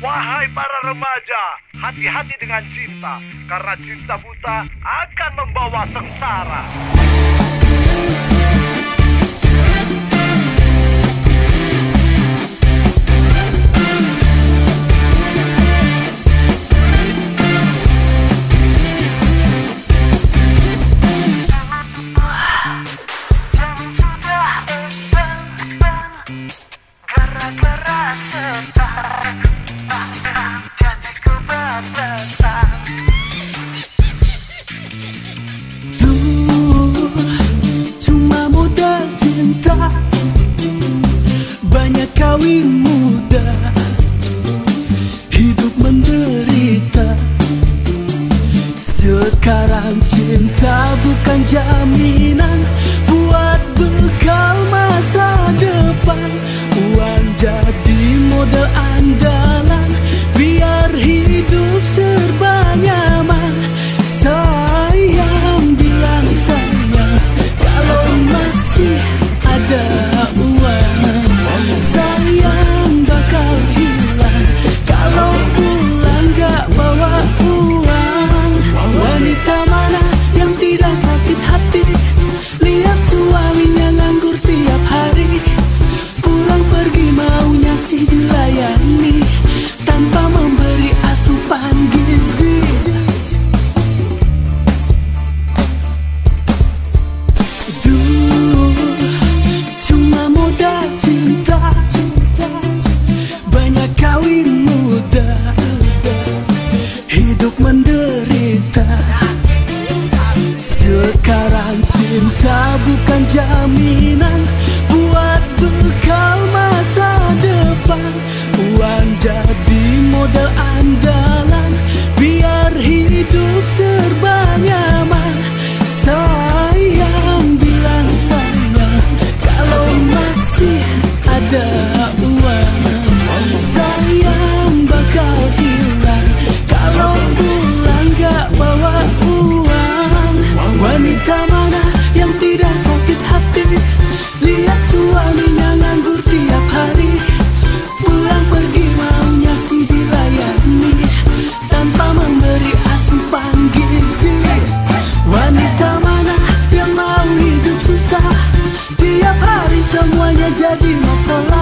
Wahai para remaja, hati-hati dengan cinta, karena cinta buta akan membawa sengsara. semuanya jadi masalah.